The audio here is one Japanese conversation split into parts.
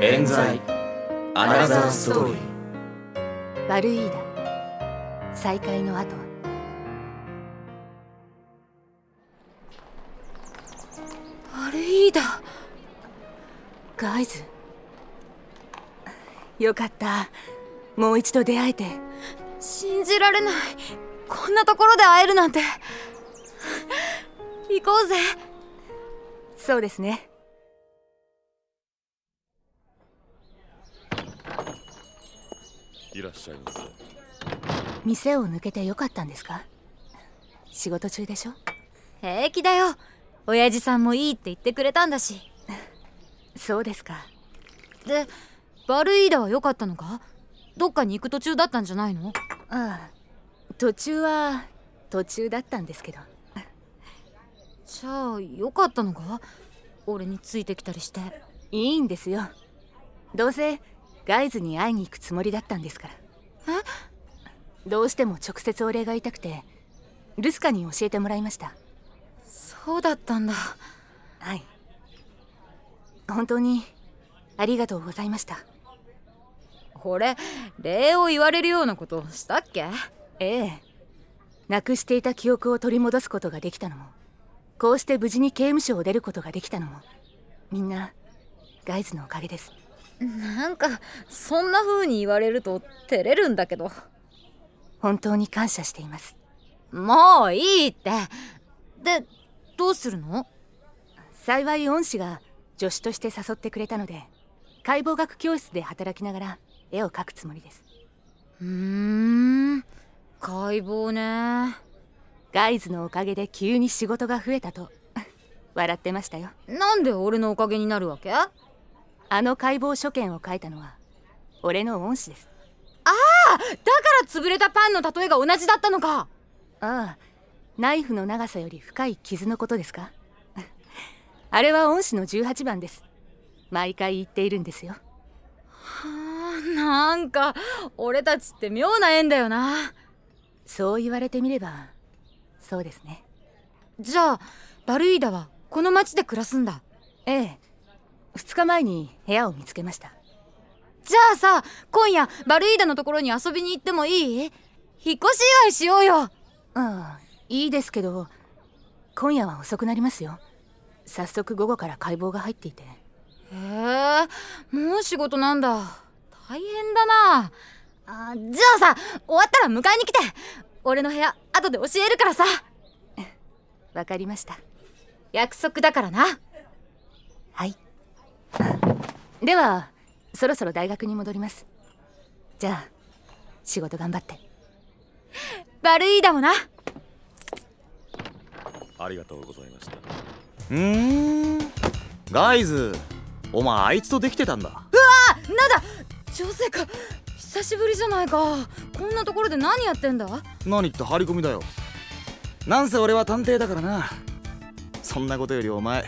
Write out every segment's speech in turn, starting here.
冤罪。アナザーストーリー。バルイーダ再会の後は。バルイーダガイズ。よかった。もう一度出会えて。信じられない。こんなところで会えるなんて。行こうぜ。そうですねいらっしゃいませ。店を抜けてよかったんですか？仕事中でしょ？平気だよ。親父さんもいいって言ってくれたんだし。そうですか。でバルイーダは良かったのか？どっかに行く途中だったんじゃないの？ああ途中は途中だったんですけど。じゃあ良かったのか？俺についてきたりして。いいんですよ。どうせガイズに会いに行くつもりだったんですから。え？どうしても直接お礼が言いたくてルスカに教えてもらいました。そうだったんだ。はい。本当にありがとうございました。俺礼を言われるようなことしたっけ？ええ。なくしていた記憶を取り戻すことができたのもこうして無事に刑務所を出ることができたのもみんなガイズのおかげですなんかそんな風に言われると照れるんだけど。本当に感謝しています。もういいって。でどうするの？幸い恩師が助手として誘ってくれたので解剖学教室で働きながら絵を描くつもりです。うーん。解剖ね。ガイズのおかげで急に仕事が増えたと。笑ってましたよ。なんで俺のおかげになるわけ？ああの解剖所見を書いたのは俺の恩師です。あだから潰れたパンの例えが同じだったのか。ああナイフの長さより深い傷のことですか？あれは恩師の18番です。毎回言っているんですよ。はあなんか俺たちって妙な縁だよな。そう言われてみればそうですね。じゃあバルイーダはこの町で暮らすんだ。ええ2日前に部屋を見つけました。じゃあさ今夜バルイーダのところに遊びに行ってもいい？引っ越し祝いしようよ。ああいいですけど今夜は遅くなりますよ。早速午後から解剖が入っていて。へえもう仕事なんだ。大変だな。あじゃあさ終わったら迎えに来て。俺の部屋後で教えるからさ。わかりました。約束だからな。はいではそろそろ大学に戻ります。じゃあ仕事頑張って。バルイーダもな。ありがとうございました。うーん。ガイズお前あいつとできてたんだ。なんだ女性か久しぶりじゃないか。こんなところで何やってんだ？何って張り込みだよ。なんせ俺は探偵だからな。そんなことよりお前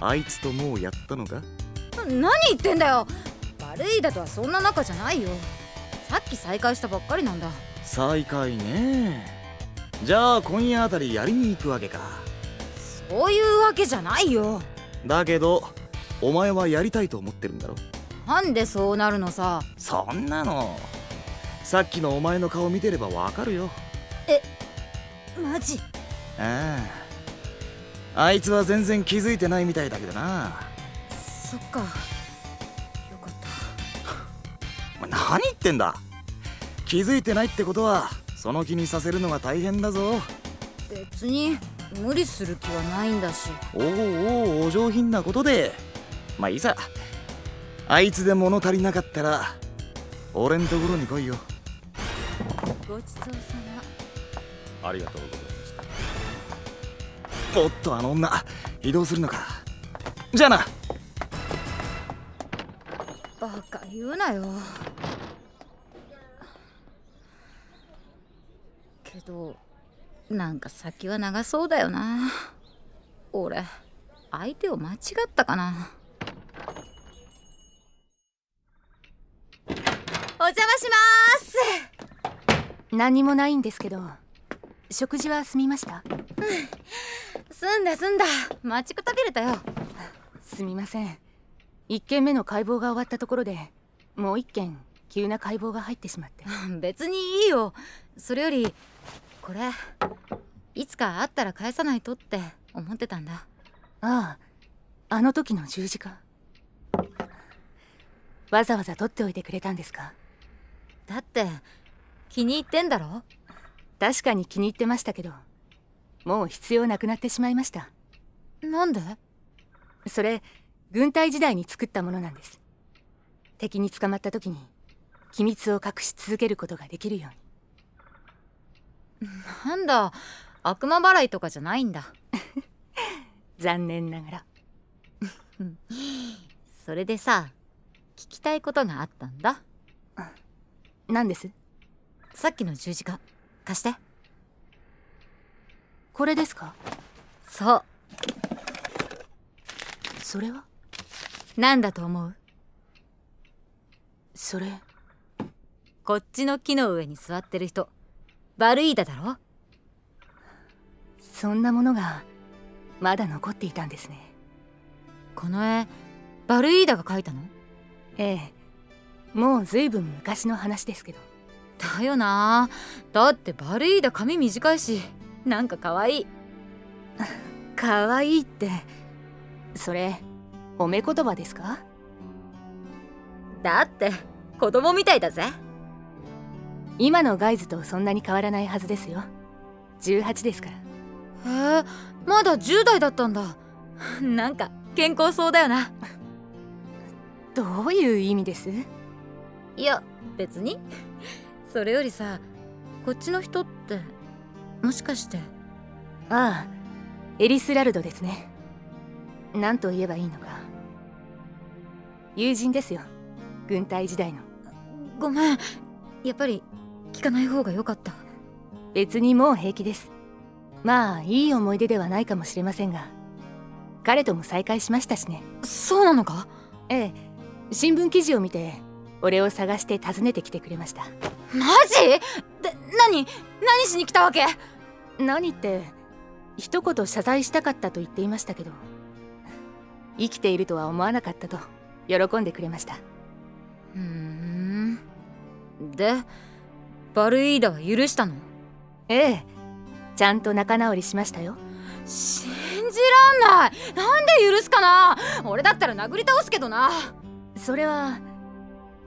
あいつともうやったのか何言ってんだよ。バルイーダとはそんな仲じゃないよ。さっき再会したばっかりなんだ。再会ね。じゃあ今夜あたりやりに行くわけか。そういうわけじゃないよ。だけどお前はやりたいと思ってるんだろ？なんでそうなるのさ。そんなの。さっきのお前の顔見てればわかるよ。マジ？あああいつは全然気づいてないみたいだけどな。そっか。よかった。お前何言ってんだ。気づいてないってことはその気にさせるのが大変だぞ。別に無理する気はないんだし。おうおうお上品なことで。まあいいさ。あいつで物足りなかったら俺んところに来いよ。ごちそうさありがとうございましたおっとあの女移動するのか。じゃあな。まバカ言うなよ。けどなんか先は長そうだよな。俺相手を間違ったかな。お邪魔します。何もないんですけど食事は済みました？済んだ済んだ。待ちくたびれたよ。すみません。1件目の解剖が終わったところでもう1件急な解剖が入ってしまって。別にいいよ。それよりこれいつか会ったら返さないとって思ってたんだ。あああの時の十字架。わざわざ取っておいてくれたんですか？だって気に入ってんだろ？確かに気に入ってましたけどもう必要なくなってしまいました。なんで？それ軍隊時代に作ったものなんです。敵に捕まった時に機密を隠し続けることができるように。なんだ？悪魔払いとかじゃないんだ。残念ながら。それでさ聞きたいことがあったんだ。何です？さっきの十字架貸してこれですか？そう。それは？何だと思う？それ。こっちの木の上に座ってる人。バルイーダだろ？そんなものがまだ残っていたんですね。この絵バルイーダが描いたの？ええ。もうずいぶん昔の話ですけど。だよな。だってバルイーダ髪短いしなんか可愛い。可愛いって。それ褒め言葉ですか？だって子供みたいだぜ。今のガイズとそんなに変わらないはずですよ。18ですから。へえまだ10代だったんだ。なんか健康そうだよな。どういう意味です？いや別に。それよりさこっちの人ってもしかして。ああエリスラルドですね。何と言えばいいのか。友人ですよ。軍隊時代の。ごめん。やっぱり聞かない方が良かった。別にもう平気です。まあいい思い出ではないかもしれませんが。彼とも再会しましたしね。そうなのか？ええ。新聞記事を見て俺を探して訪ねてきてくれました。マジ？で何？何しに来たわけ？何って一言謝罪したかったと言っていましたけど生きているとは思わなかったと喜んでくれました。ふん。でバルイーダは許したの？ええ。ちゃんと仲直りしましたよ。信じらんない。なんで許すかな。俺だったら殴り倒すけどな。それは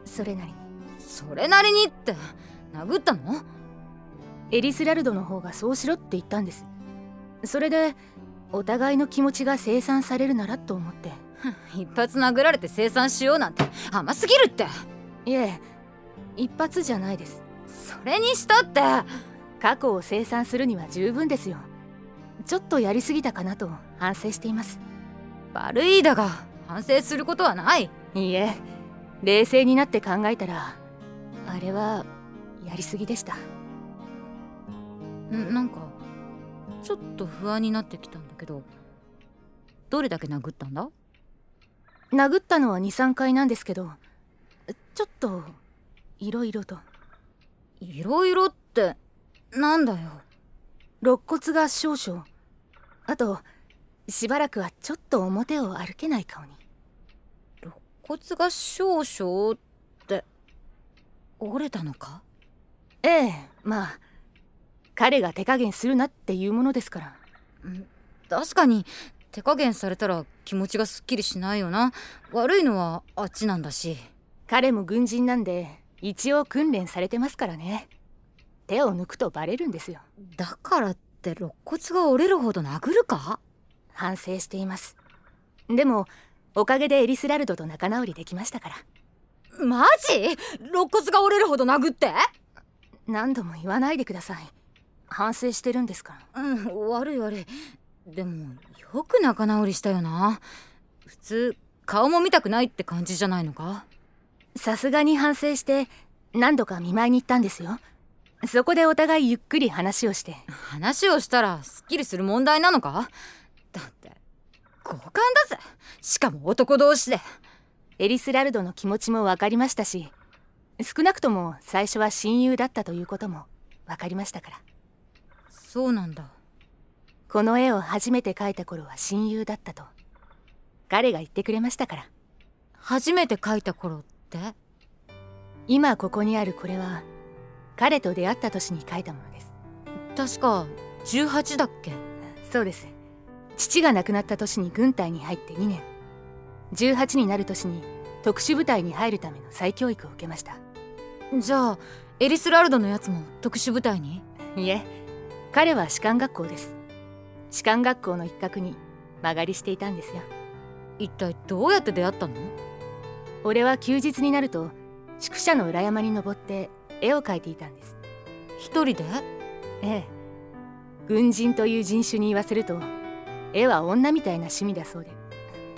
それなりに。それなりにって殴ったの？エリスラルドの方がそうしろって言ったんです。それでお互いの気持ちが清算されるならと思って。一発殴られて清算しようなんて甘すぎるって。いえ一発じゃないです。それにしたって。過去を清算するには十分ですよ。ちょっとやりすぎたかなと反省しています。バルイーダが反省することはない。いいえ冷静になって考えたらあれはやりすぎでしたんなんかちょっと不安になってきたんだけどどれだけ殴ったんだ？殴ったのは23回なんですけどちょっといろいろと。いろいろってなんだよ。肋骨が少々。あとしばらくはちょっと表を歩けない顔に。肋骨が少々って折れたのか？ええまあ彼が手加減するなっていうものですから。確かに手加減されたら気持ちがすっきりしないよな。悪いのはあっちなんだし。彼も軍人なんで一応訓練されてますからね。手を抜くとバレるんですよ。だからって肋骨が折れるほど殴るか？反省しています。でもおかげでエリスラルドと仲直りできましたから。マジ？肋骨が折れるほど殴って？何度も言わないでください反省してるんですか？らうん悪い悪い。でもよく仲直りしたよな。普通顔も見たくないって感じじゃないのか？さすがに反省して何度か見舞いに行ったんですよ。そこでお互いゆっくり話をして。話をしたらすっきりする問題なのか？だって交換だぜ。しかも男同士で。エリスラルドの気持ちも分かりましたし少なくとも最初は親友だったということも分かりましたからそうなんだ。この絵を初めて描いた頃は親友だったと。彼が言ってくれましたから。初めて書いた頃って？今ここにあるこれは彼と出会った年に書いたものです。確か18だっけ？そうです。父が亡くなった年に軍隊に入って2年。18になる年に特殊部隊に入るための再教育を受けました。じゃあエリスラルドのやつも特殊部隊に？いえ彼は士官学校です。士官学校の一角に間借りしていたんですよ。一体どうやって出会ったの？俺は休日になると宿舎の裏山に登って絵を描いていたんです。一人で？ええ。軍人という人種に言わせると絵は女みたいな趣味だそうで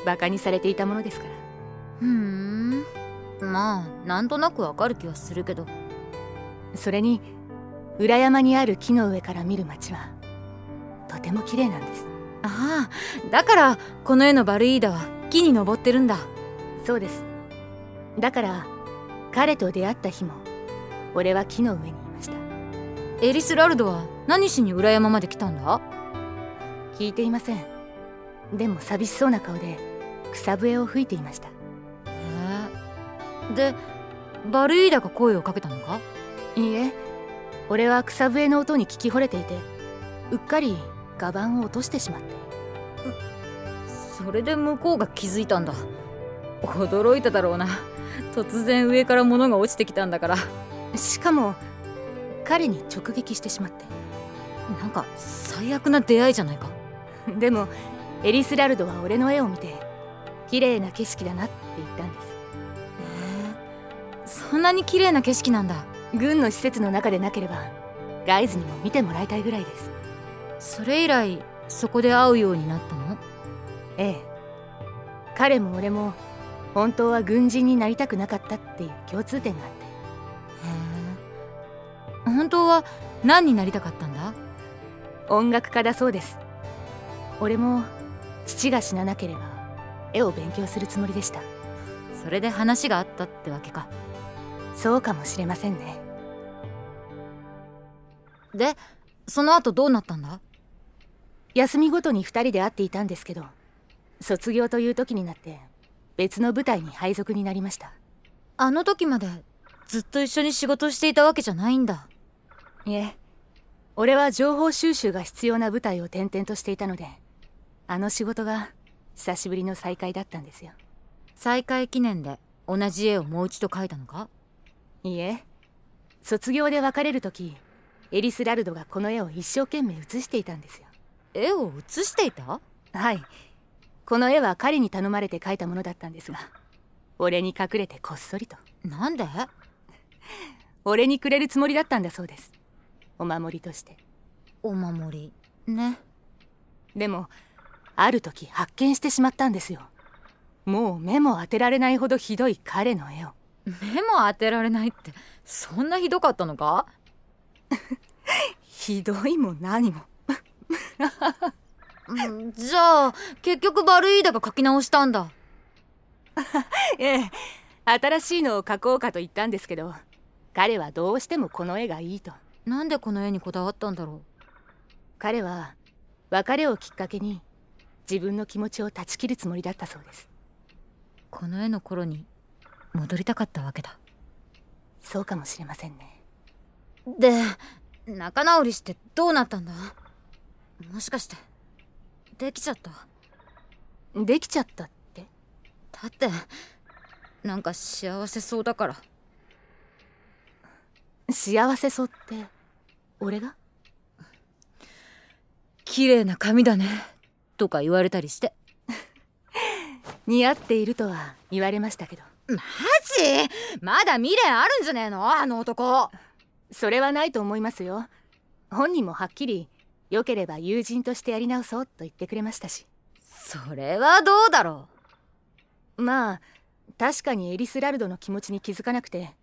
バカにされていたものですから。ふーん。まあなんとなくわかる気はするけど。それに裏山にある木の上から見る街はとても綺麗なんです。ああだからこの絵のバルイーダは木に登ってるんだ。そうです。だから彼と出会った日も俺は木の上にいました。エリスラルドは何しに裏山まで来たんだ？聞いていません。でも寂しそうな顔で草笛を吹いていました。へえでバルイーダが声をかけたのか？いいえ俺は草笛の音に聞き惚れていてうっかりガバンを落としてしまって。それで向こうが気づいたんだ。驚いただろうな。突然上から物が落ちてきたんだから。しかも彼に直撃してしまって。なんか最悪な出会いじゃないか。でもエリスラルドは俺の絵を見て綺麗な景色だなって言ったんです。へえそんなに綺麗な景色なんだ軍の施設の中でなければガイズにも見てもらいたいぐらいです。それ以来そこで会うようになったの？ええ。彼も俺も本当は軍人になりたくなかったっていう共通点があって。へえ本当は何になりたかったんだ？音楽家だそうです。俺も父が死ななければ絵を勉強するつもりでした。それで話があったってわけかそうかもしれませんね。でその後どうなったんだ？休みごとに2人で会っていたんですけど卒業という時になって別の部隊に配属になりました。あの時までずっと一緒に仕事していたわけじゃないんだ。いえ俺は情報収集が必要な部隊を転々としていたのであの仕事が久しぶりの再会だったんですよ。再会記念で同じ絵をもう一度描いたのか？いいえ。卒業で別れる時エリス・ラルドがこの絵を一生懸命写していたんですよ。絵を写していた？はい。この絵は彼に頼まれて描いたものだったんですが俺に隠れてこっそりと。なんで？俺にくれるつもりだったんだそうです。お守りとして。お守り？ね。でもある時発見してしまったんですよ。もう目も当てられないほどひどい彼の絵を目も当てられないってそんなひどかったのか？ひどいも何も。うんじゃあ結局バルイーダが描き直したんだ。ええ新しいのを描こうかと言ったんですけど彼はどうしてもこの絵がいいと。なんでこの絵にこだわったんだろ彼は別れをきっかけに自分の気持ちを断ち切るつもりだったそうです。うこの絵の頃に戻りたかったわけだ。そうかもしれませんね。で仲直りしてどうなったんだ？もしかしてできちゃった？できちゃったって？だってなんか幸せそうだから。幸せそうって俺が？綺麗な髪だねとか言われたりして。似合っているとは言われましたけどマジ？まだ未練あるんじゃねえの？あの男。それはないと思いますよ。本人もはっきり良ければ友人としてやり直そうと言ってくれましたし。それはどうだろまあ確かにエリス・ラルドの気持ちに気づかなくて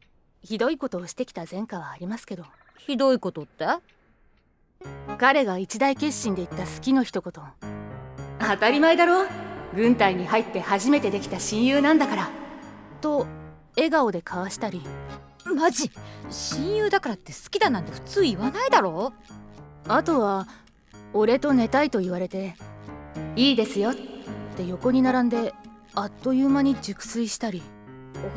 ひどいことをしてきた前科はありますけど。うひどいことって？彼が一大決心で言った好きの一言。当たり前だろ。軍隊に入って初めてできた親友なんだからと笑顔で交わしたり。マジ？親友だからって好きだなんて普通言わないだろ？あとは俺と寝たいと言われていいですよって横に並んであっという間に熟睡したり。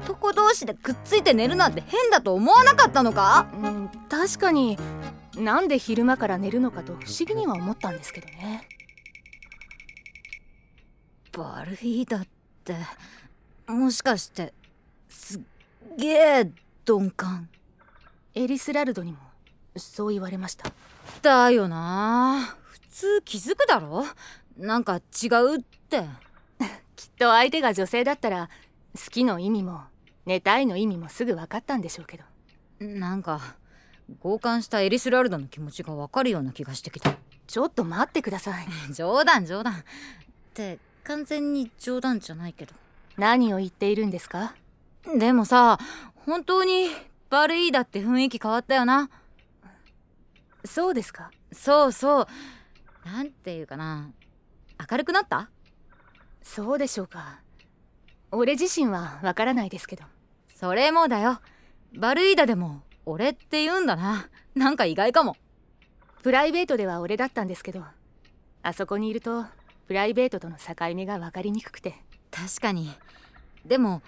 男同士でくっついて寝るなんて変だと思わなかったのか？うん確かになんで昼間から寝るのかと不思議には思ったんですけどね。バルイーダってもしかしてすっげえ鈍感。エリスラルドにもそう言われました。だよな。普通気づくだろ？なんか違うって。きっと相手が女性だったら好きの意味も寝たいの意味もすぐ分かったんでしょうけど。なんか強姦したエリスラルドの気持ちがわかるような気がしてきた。ちょっと待ってください。冗談冗談。って完全に冗談じゃないけど何を言っているんですか？でもさ本当にバルイーダって雰囲気変わったよな。そうですか？そうそう。なんていうかな。明るくなった？そうでしょうか。俺自身はわからないですけど。それもだよ。バルイーダでも俺って言うんだな。なんか意外かも。プライベートでは俺だったんですけどあそこにいるとプライベートとの境目が分かりにくくて確かに。でも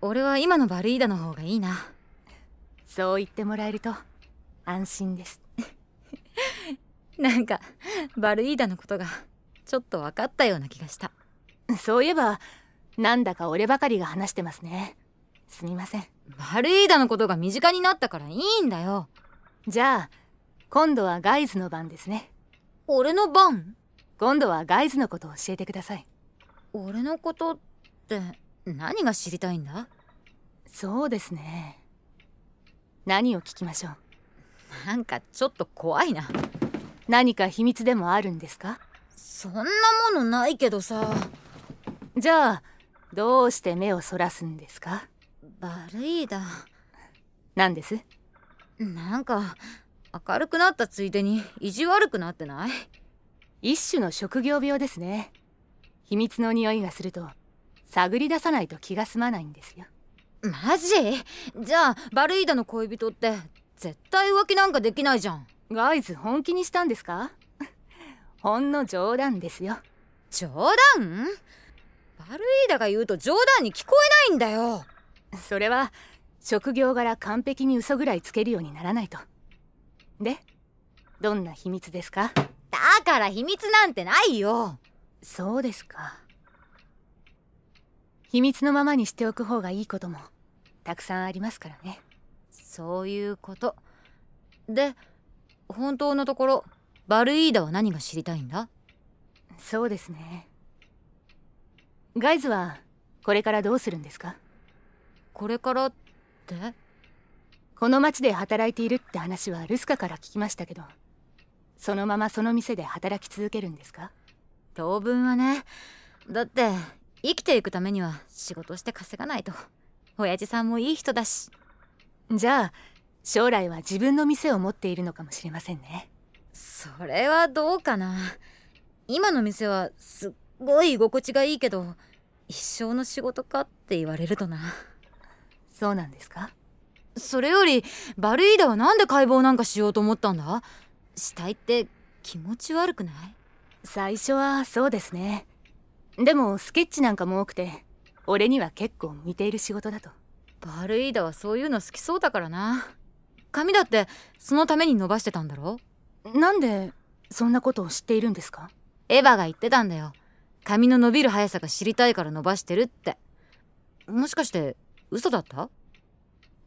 俺は今のバルイーダの方がいいな。そう言ってもらえると安心です。なんかバルイーダのことがちょっと分かったような気がした。そういえばなんだか俺ばかりが話してますね。すみません。バルイーダのことが身近になったからいいんだよ。じゃあ今度はガイズの番ですね。俺の番？今度はガイズのことを教えてください俺のことって何が知りたいんだ？そうですね。何を聞きましょう？なんかちょっと怖いな。何か秘密でもあるんですか？そんなものないけどさ。じゃあどうして目をそらすんですか？バルイーダ何です？なんか明るくなったついでに意地悪くなってない？一種の職業病ですね秘密の匂いがすると探り出さないと気が済まないんですよ。マジ？じゃあバルイーダの恋人って絶対浮気なんかできないじゃん。ガイズ本気にしたんですか？ほんの冗談ですよ。冗談？バルイーダが言うと冗談に聞こえないんだよ。それは職業柄完璧に嘘ぐらいつけるようにならないと。でどんな秘密ですか？だから秘密なんてないよそうですか。秘密のままにしておく方がいいこともたくさんありますからね。そういうこと。で本当のところバルイーダは何が知りたいんだ？そうですね。ガイズはこれからどうするんですか？これからって？この町で働いているって話はルスカから聞きましたけどそのままその店で働き続けるんですか？当分はね。だって生きていくためには仕事して稼がないと。親父さんもいい人だし。じゃあ将来は自分の店を持っているのかもしれませんね。それはどうかな。今の店はすっごい居心地がいいけど一生の仕事かって言われるとな。そうなんですか？それよりバルイーダはなんで解剖なんかしようと思ったんだ？死体って気持ち悪くない？最初はそうですね。でもスケッチなんかも多くて俺には結構向いている仕事だと。バルイーダはそういうの好きそうだからな。髪だってそのために伸ばしてたんだろ？なんでそんなことを知っているんですか？エヴァが言ってたんだよ。髪の伸びる速さが知りたいから伸ばしてるって。もしかして嘘だった？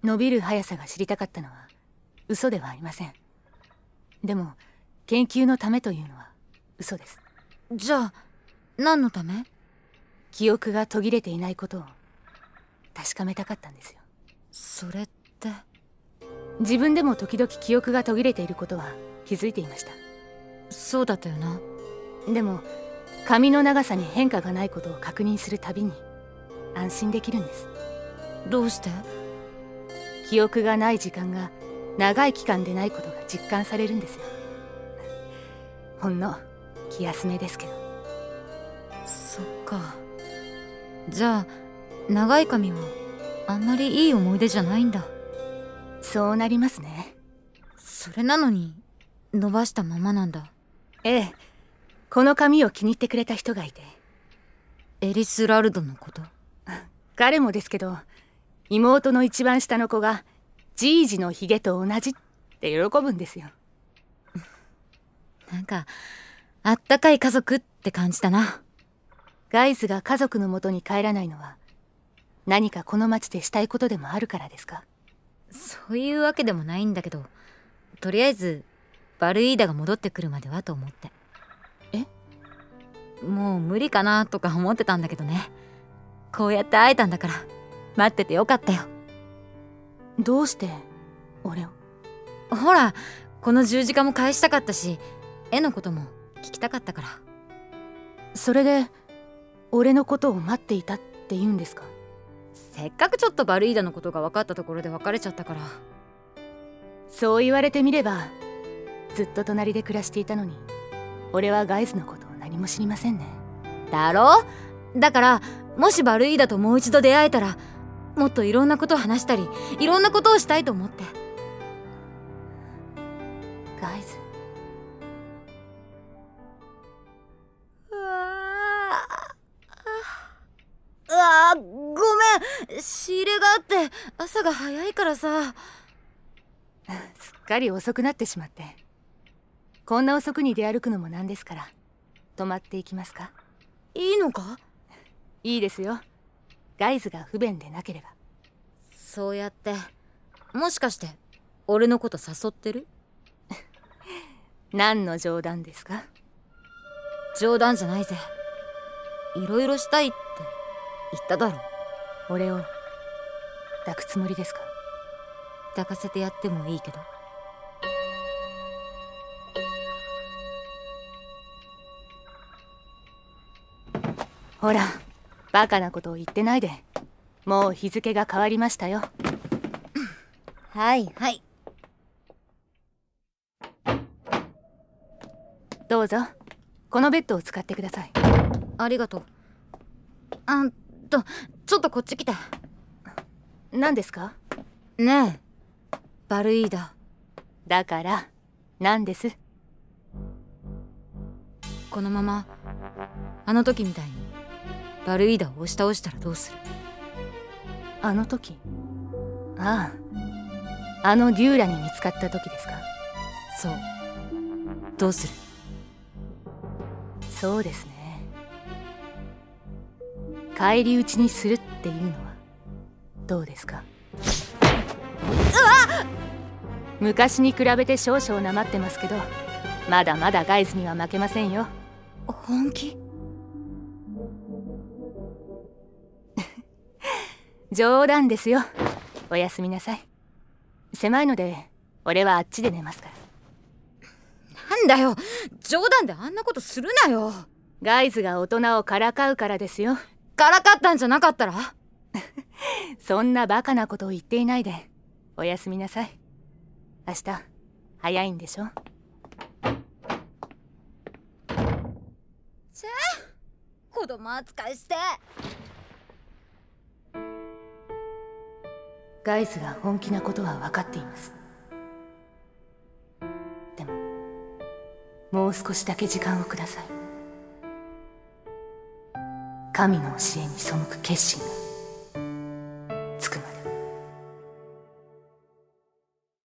伸びる速さが知りたかったのは嘘ではありません。でも研究のためというのは嘘です。じゃあ何のため？記憶が途切れていないことを確かめたかったんですよ。それって自分でも時々記憶が途切れていることは気づいていました。そうだったよな。でも髪の長さに変化がないことを確認するたびに安心できるんです。どうして？記憶がない時間が長い期間でないことが実感されるんですよ。ほんの気休めですけど。そっか。じゃあ長い髪はあんまりいい思い出じゃないんだ。そうなりますね。それなのに伸ばしたままなんだ。ええ。この髪を気に入ってくれた人がいて。エリス・ラルドのこと。彼もですけど妹の一番下の子がじいじのヒゲと同じって喜ぶんですよ。なんかあったかい家族って感じだな。ガイズが家族のもとに帰らないのは何かこの町でしたいことでもあるからですか？そういうわけでもないんだけどとりあえずバルイーダが戻ってくるまではと思って。え？もう無理かなとか思ってたんだけどね。こうやって会えたんだから待っててよかったよ。どうして俺を？ほらこの十字架も返したかったし絵のことも聞きたかったから。それで俺のことを待っていたって言うんですか？せっかくちょっとバルイーダのことが分かったところで別れちゃったから。そう言われてみればずっと隣で暮らしていたのに俺はガイズのことを何も知りませんね。だろ？だからもしバルイーダともう一度出会えたらもっといろんなことを話したりいろんなことをしたいと思って朝が早いからさ。すっかり遅くなってしまって。こんな遅くに出歩くのもなんですから。泊まっていきますか。いいのか？いいですよ。ガイズが不便でなければ。そうやって。もしかして俺のこと誘ってる？何の冗談ですか？冗談じゃないぜ。いろいろしたいって言っただろ。俺を抱くつもりですか？抱かせてやってもいいけど。ほらバカなことを言ってないで。もう日付が変わりましたよ。はいはい。どうぞ。このベッドを使ってください。ありがとう。あんとちょっとこっち来て。何ですか？ねえ。バルイーダ。だから何です？このままあの時みたいにバルイーダを押し倒したらどうする？あの時？ああ。あのデューラに見つかった時ですか？そう。どうする？そうですね。返り討ちにするっていうのはどうですか？昔に比べて少々なまってますけどまだまだガイズには負けませんよ。本気？冗談ですよ。おやすみなさい。狭いので俺はあっちで寝ますから。なんだよ！冗談であんなことするなよ！ガイズが大人をからかうからですよ。からかったんじゃなかったら？そんなバカなことを言っていないで。おやすみなさい。明日早いんでしょ？子供扱いして。ガイズが本気なことは分かっています。でももう少しだけ時間をください。神の教えに背く決心が